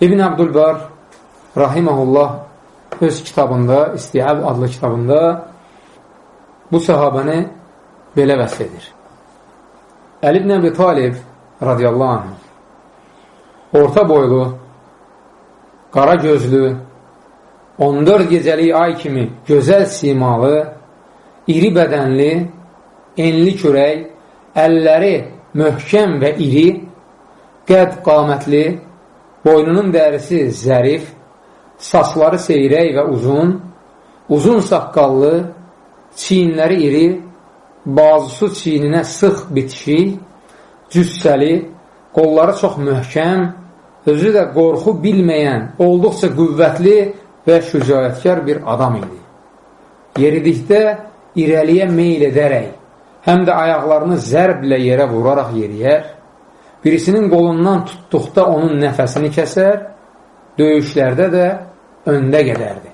İbn Abdülbar Rahiməhullah öz kitabında, İstiyab adlı kitabında bu sahabəni belə vəsf edir. Əli ibn Əbi Talib radiyallahu anh orta boylu, qara gözlü, 14 gecəlik ay kimi gözəl simalı, iri bədənli, enli kürək, əlləri möhkəm və iri, qəd qamətli, boynunun dərisi zərif, saçları seyrək və uzun, uzun saqqallı, çiyinləri iri, bazısı çiyninə sıx bitişik, cüssəli, qolları çox möhkəm, özü də qorxu bilməyən, olduqca qüvvətli və şücayətkar bir adam idi. Yeridikdə irəliyə meyl edərək, həm də ayaqlarını zərblə yerə vuraraq yeriyər, birisinin qolundan tutduqda onun nəfəsini kəsər, döyüşlərdə də öndə gedərdi.